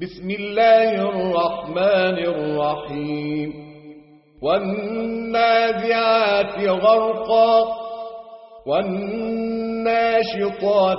بسم الله الرحمن الرحيم. والنازعات غرقا والناشطات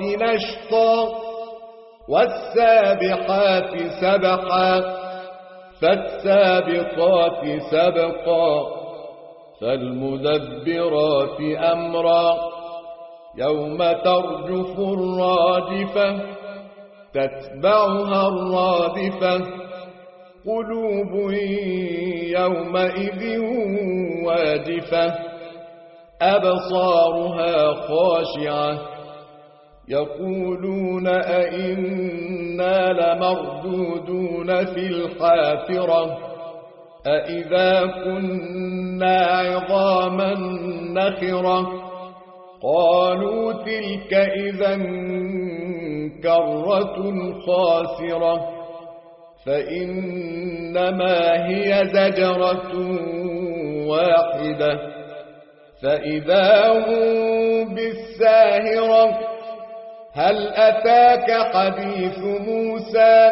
نشطا والسابحات سبحا فالسابقات سبقا فالمدبرات أمرا يوم ترجف الراجفة. تتبعها الرادفة قلوب يومئذ واجفة أبصارها خاشعة. يقولون أئنا لمردودون في الحافرة أئذا كنا عظاما نخرة؟ قالوا تلك إذا كرة خاسرة فإنما هي زجرة واحدة. فإذا هم بالساهرة هل أتاك حديث موسى؟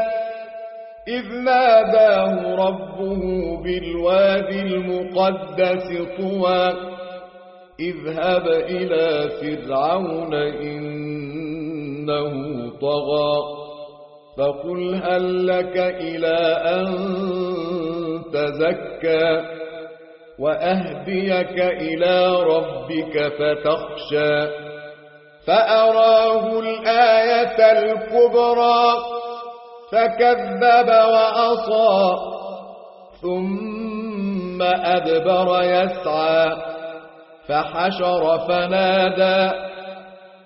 إذ ناداه ربه بالوادي المقدس طوى إذهب إلى فرعون إنه طغى فقل هل لك إلى أن تزكى وأهديك إلى ربك فتخشى فأراه الآية الكبرى فكذب وعصى ثم أدبر يسعى فحشر فنادى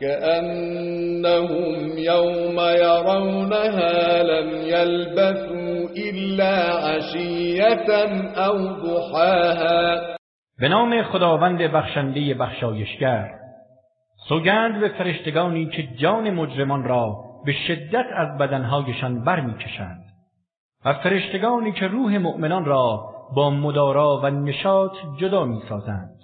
كأنهم يوم يرونها لم يلبثوا إلا عشية أو ضحاها. به نام خداوند بخشنده بخشایشگر سوگند به فرشتگانی که جان مجرمان را به شدت از بدنهایشان برمیکشند و فرشتگانی که روح مؤمنان را با مدارا و نشاط جدا می‌سازند.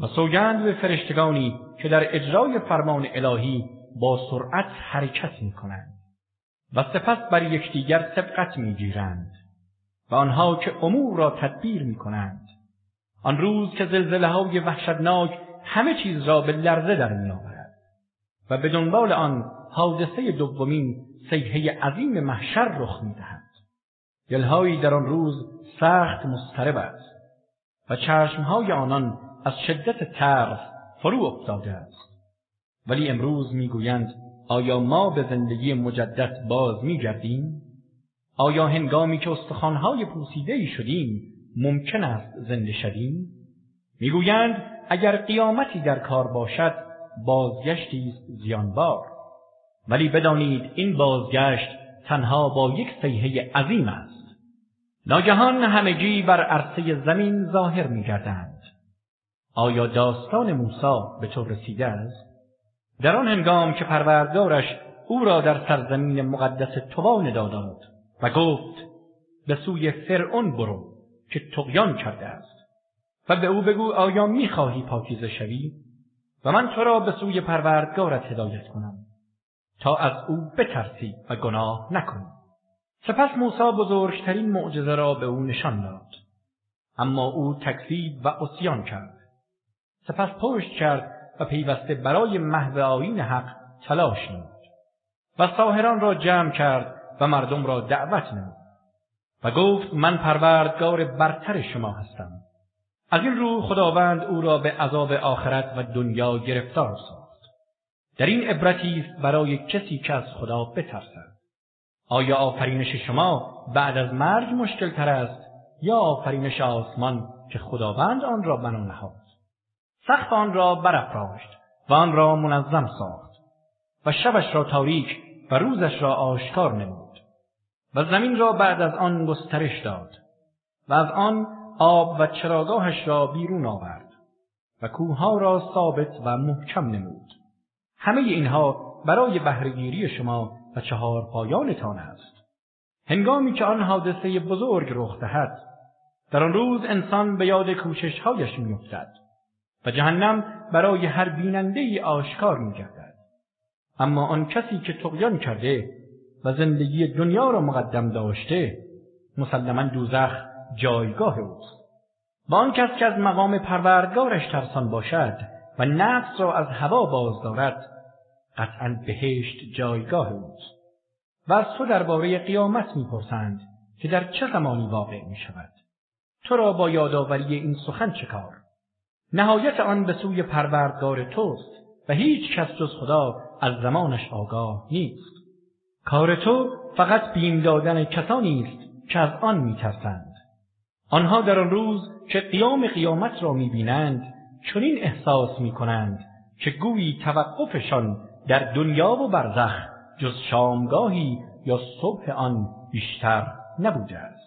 و سوگند به فرشتگانی که در اجرای فرمان الهی با سرعت حرکت می کنند و سپس بر یکدیگر سبقت می گیرند و آنها که امور را تدبیر می کنند آن روز که زلزله های وحشتناک همه چیز را به لرزه در می آورد و به دنبال آن حادثه دومین صیحه عظیم محشر رخ می‌دهد. دلهایی در آن روز سخت مضطرب است و چشمهای آنان از شدت ترس فرو افتاده است. ولی امروز می‌گویند آیا ما به زندگی مجدد باز میگردیم؟ آیا هنگامی که استخوانهای پوسیده ای شدیم ممکن است زنده شویم؟ می‌گویند اگر قیامتی در کار باشد بازگشتی است زیانبار. ولی بدانید این بازگشت تنها با یک صیحه عظیم است. ناگهان همگی بر عرصه زمین ظاهر میگردند. آیا داستان موسی به تو رسیده است؟ در آن هنگام که پروردگارش او را در سرزمین مقدس طوی ندا داد و گفت به سوی فرعون برو که طغیان کرده است. و به او بگو آیا می‌خواهی پاکیزه شوی؟ و من تو را به سوی پروردگارت هدایت کنم تا از او بترسی و گناه نکنی. سپس موسی بزرگترین معجزه را به او نشان داد. اما او تکذیب و عصیان کرد. سپس پشت کرد و پیوسته برای محو آیین حق تلاش نمود و ساحران را جمع کرد و مردم را دعوت نمود و گفت من پروردگار برتر شما هستم. از این رو خداوند او را به عذاب آخرت و دنیا گرفتار ساخت. در این عبرتی است برای کسی که از خدا بترسد. آیا آفرینش شما بعد از مرگ مشکل تر است یا آفرینش آسمان که خداوند آن را بنا نهاد؟ سقف آن را برافراشت و آن را منظم ساخت و شبش را تاریک و روزش را آشکار نمود و زمین را بعد از آن گسترش داد و از آن آب و چراگاهش را بیرون آورد و کوهها را ثابت و محکم نمود. همه اینها برای بهره‌گیری شما و چهارپایانتان است. هنگامی که آن حادثه بزرگ رخ دهد در آن روز انسان به یاد کوششهایش میافتد. و جهنم برای هر بیننده ای آشکار می گردد. اما آن کسی که طغیان کرده و زندگی دنیا را مقدم داشته مسلما دوزخ جایگاه اوست. با آن کس که از مقام پروردگارش ترسان باشد و نفس را از هوا باز دارد قطعا بهشت جایگاه اوست. و از تو درباره قیامت می‌پرسند که در چه زمانی واقع می شود تو را با یادآوری این سخن چه کار؟ نهایت آن به سوی پروردگار توست و هیچ کس جز خدا از زمانش آگاه نیست. کار تو فقط بیم دادن کسانی است که از آن میترسند. آنها در آن روز که قیام قیامت را می‌بینند چنین احساس می‌کنند که گویی توقفشان در دنیا و برزخ جز شامگاهی یا صبح آن بیشتر نبوده است.